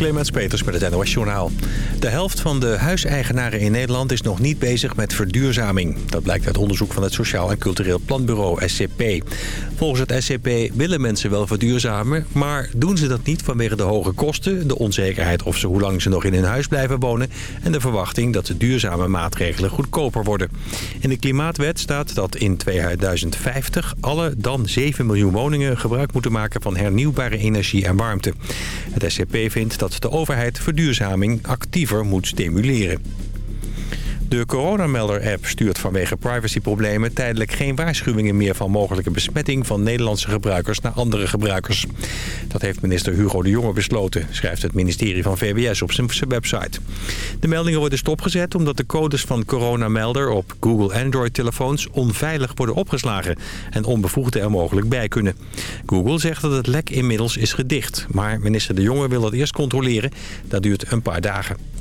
Clemens Peters met het NOS Journaal. De helft van de huiseigenaren in Nederland is nog niet bezig met verduurzaming. Dat blijkt uit onderzoek van het Sociaal en Cultureel Planbureau, SCP. Volgens het SCP willen mensen wel verduurzamen... maar doen ze dat niet vanwege de hoge kosten... de onzekerheid of ze hoe lang ze nog in hun huis blijven wonen... en de verwachting dat de duurzame maatregelen goedkoper worden. In de Klimaatwet staat dat in 2050 alle dan 7 miljoen woningen... gebruik moeten maken van hernieuwbare energie en warmte. Het SCP vindt dat de overheid verduurzaming actiever moet stimuleren. De coronamelder-app stuurt vanwege privacyproblemen tijdelijk geen waarschuwingen meer van mogelijke besmetting van Nederlandse gebruikers naar andere gebruikers. Dat heeft minister Hugo de Jonge besloten, schrijft het ministerie van VWS op zijn website. De meldingen worden stopgezet omdat de codes van coronamelder op Google Android-telefoons onveilig worden opgeslagen en onbevoegden er mogelijk bij kunnen. Google zegt dat het lek inmiddels is gedicht, maar minister de Jonge wil dat eerst controleren. Dat duurt een paar dagen.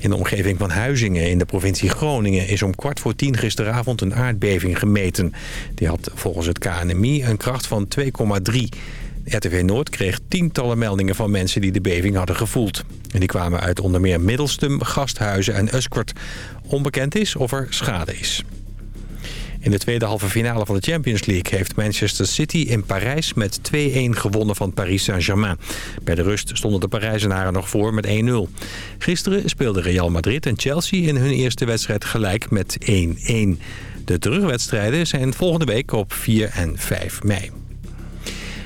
In de omgeving van Huizingen in de provincie Groningen is om kwart voor tien gisteravond een aardbeving gemeten. Die had volgens het KNMI een kracht van 2,3. RTV Noord kreeg tientallen meldingen van mensen die de beving hadden gevoeld. En die kwamen uit onder meer Middelstum, Gasthuizen en Uskert. Onbekend is of er schade is. In de tweede halve finale van de Champions League heeft Manchester City in Parijs met 2-1 gewonnen van Paris Saint-Germain. Bij de rust stonden de Parijzenaren nog voor met 1-0. Gisteren speelden Real Madrid en Chelsea in hun eerste wedstrijd gelijk met 1-1. De terugwedstrijden zijn volgende week op 4 en 5 mei.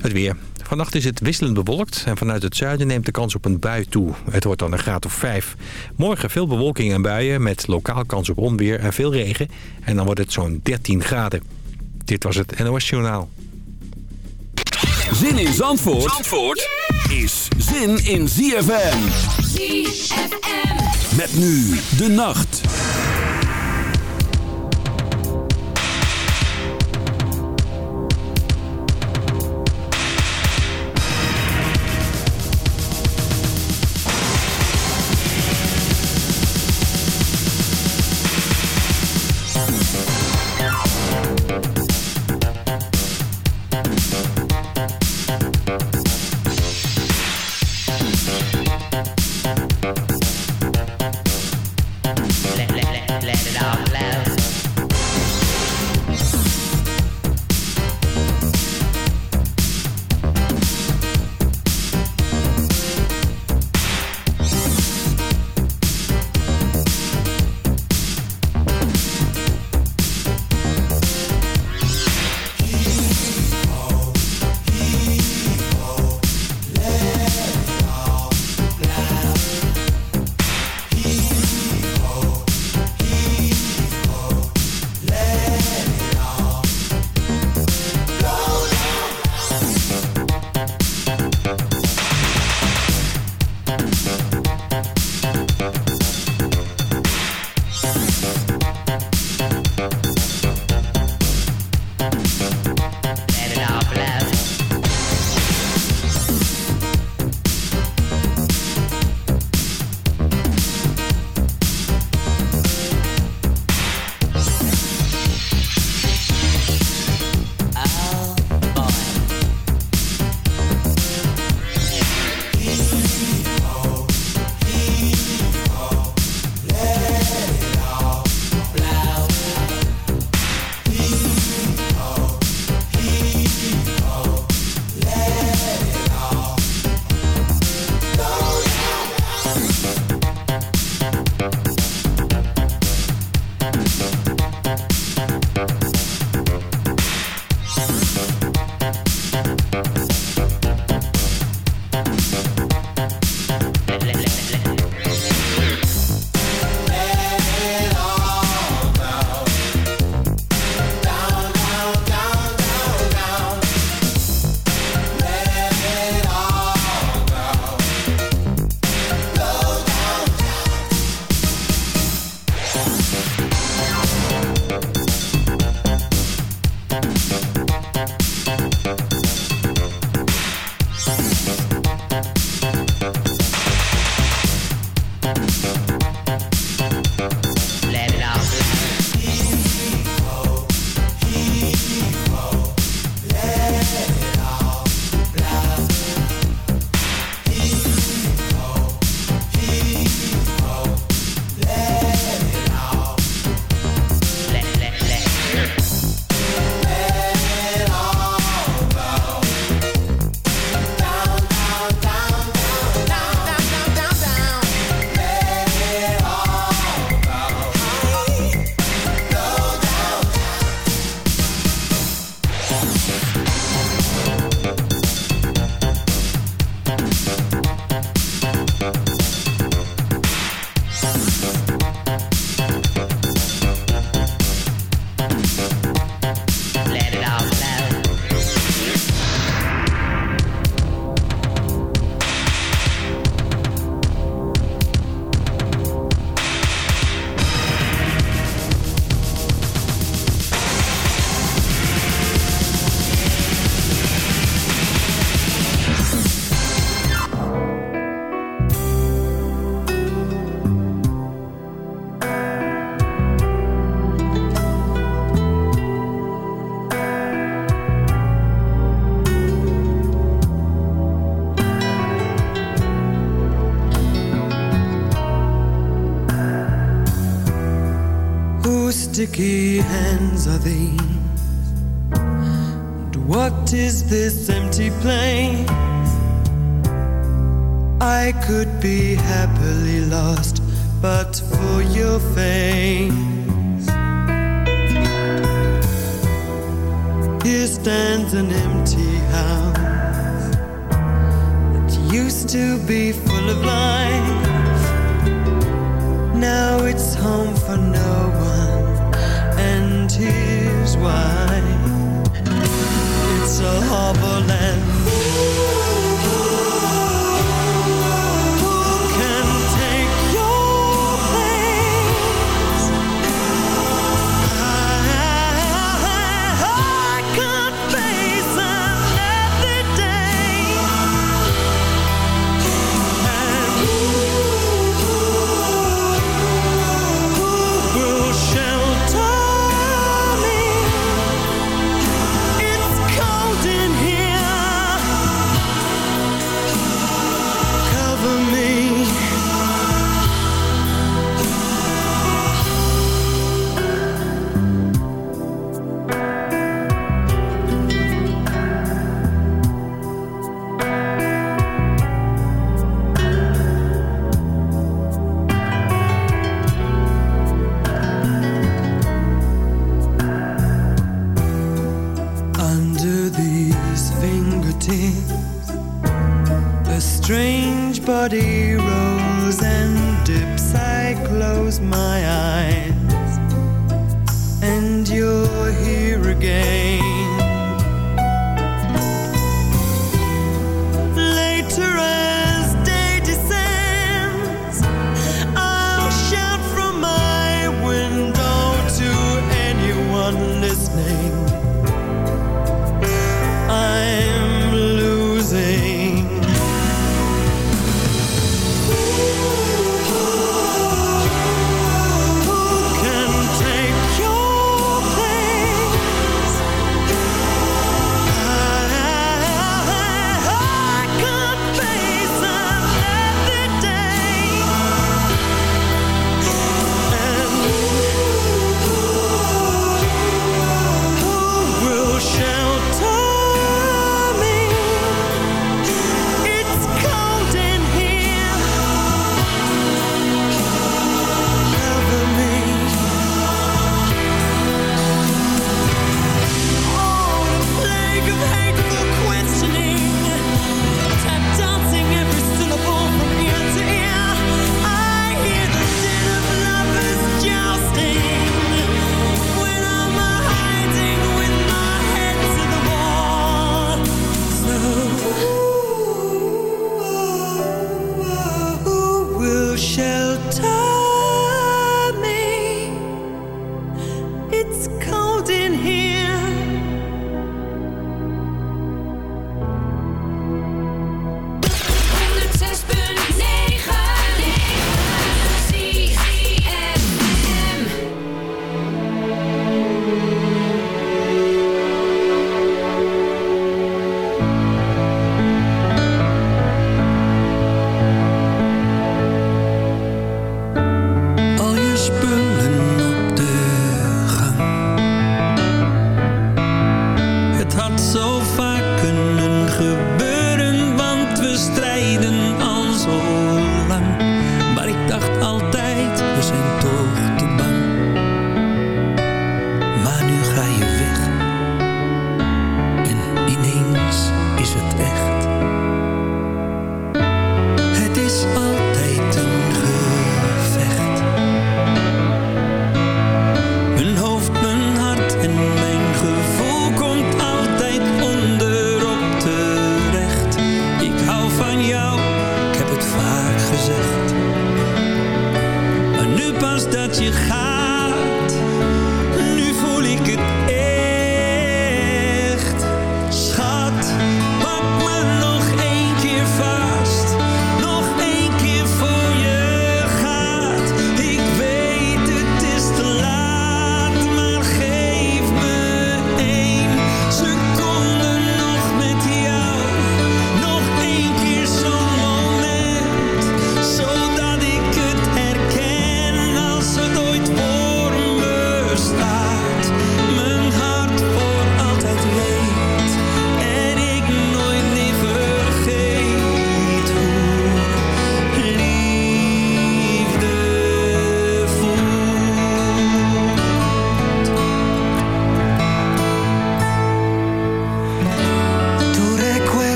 Het weer. Vannacht is het wisselend bewolkt en vanuit het zuiden neemt de kans op een bui toe. Het wordt dan een graad of 5. Morgen veel bewolking en buien met lokaal kans op onweer en veel regen. En dan wordt het zo'n 13 graden. Dit was het NOS Journaal. Zin in Zandvoort, Zandvoort is zin in ZFM. ZFM. Met nu de nacht.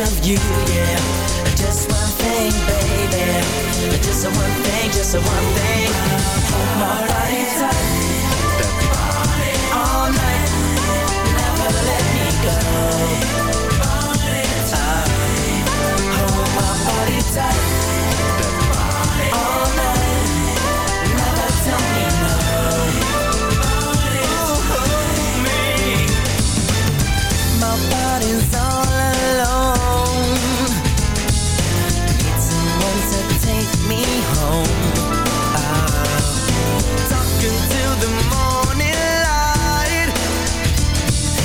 ask of you, yeah. Just one thing, baby. Just one thing, just one thing. Hold my body tight All night. Never let me go. Hold oh, my body tight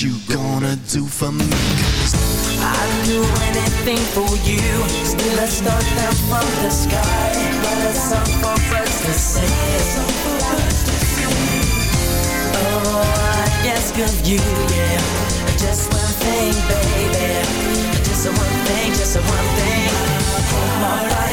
you gonna do for me? I'd do anything for you. Still I start down from the sky. But a song for birds to sing Oh, I ask of you, yeah. Just one thing, baby. Just one thing, just one thing. Hold my life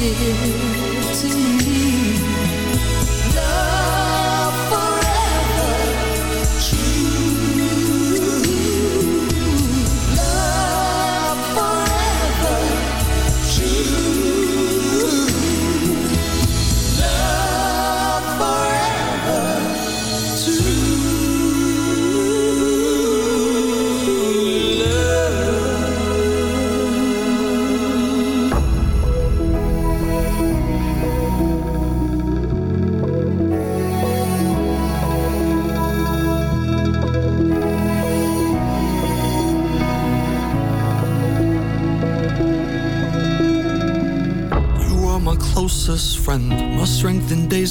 心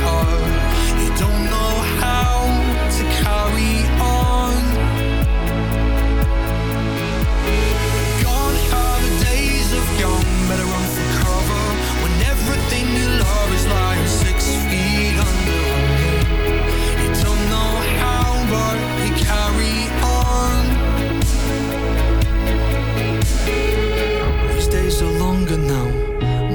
Discover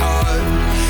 Discover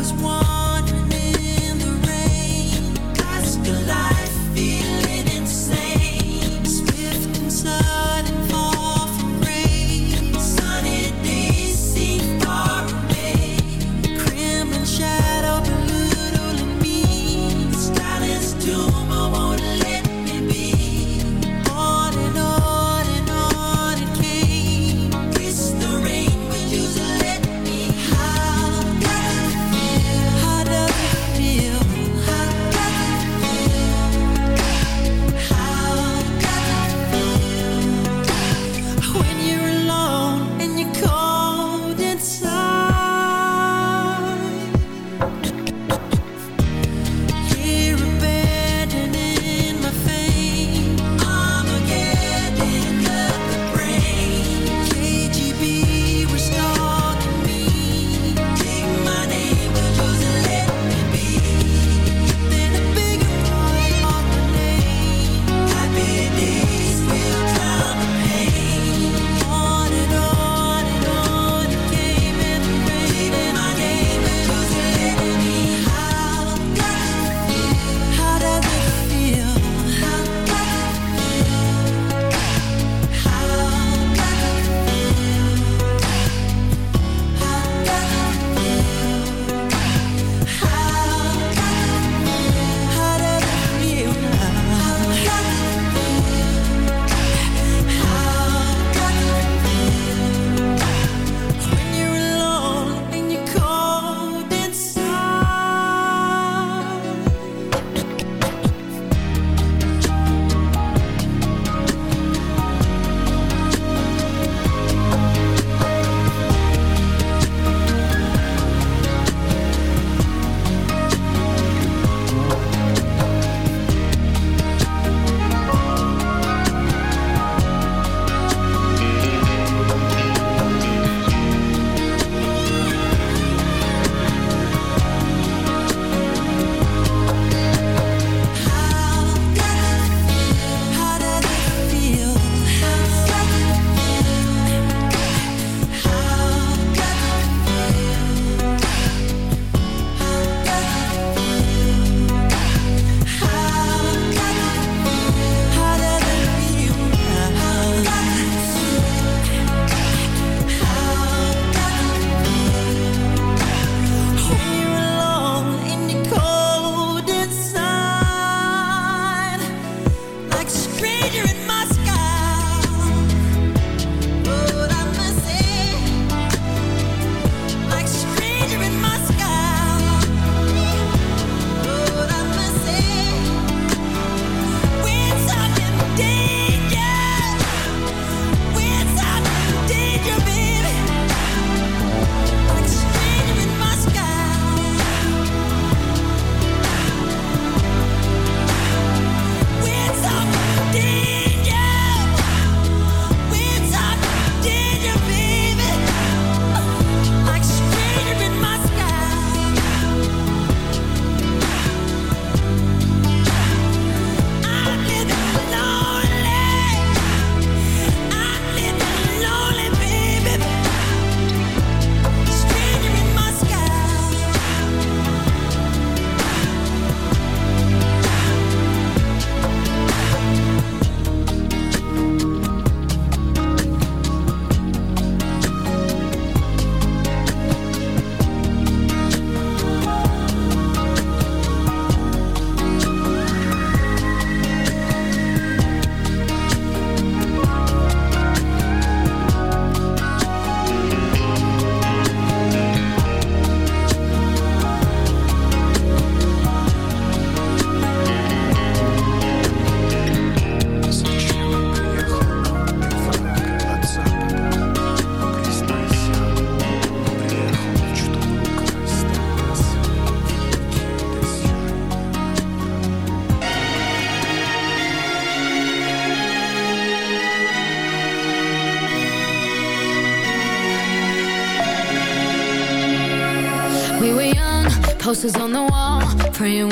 was one.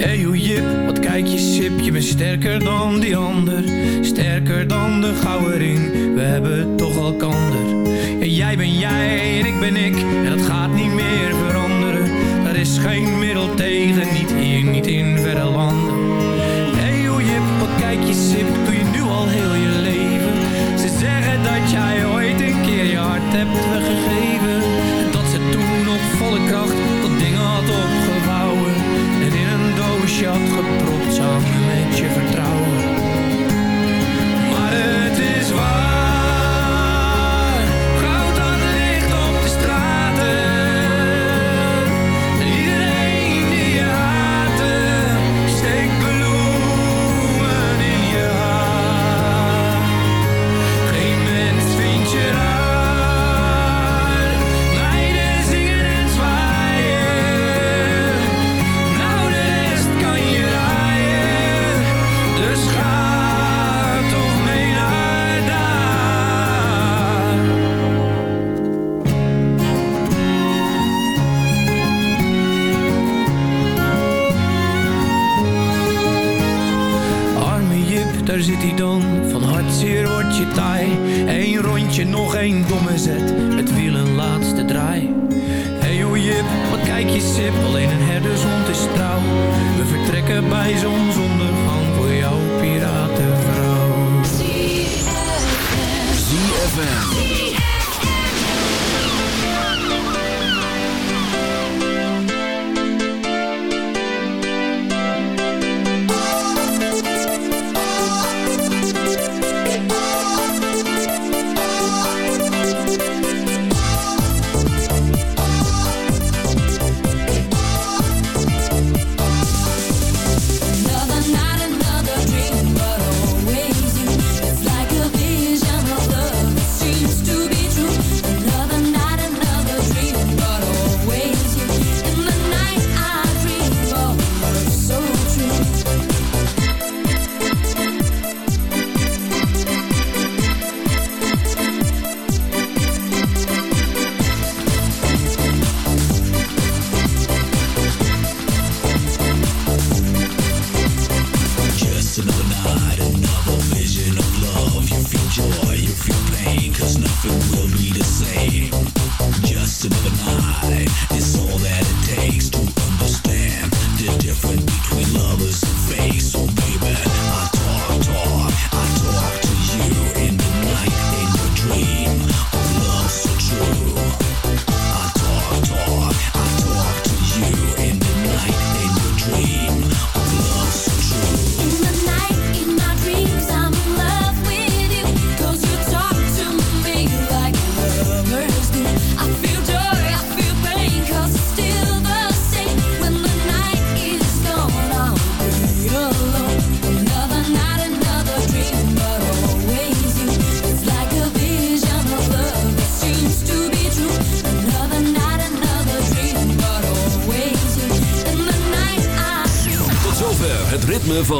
Hey hoe jip, wat kijk je sip, je bent sterker dan die ander. Sterker dan de gouden we hebben toch al kander En jij ben jij en ik ben ik, en dat gaat niet meer veranderen. Daar is geen middel tegen, niet hier, niet in verre landen. Hey hoe jip, wat kijk je sip, doe je nu al heel je leven? Ze zeggen dat jij ooit een keer je hart hebt weggegeven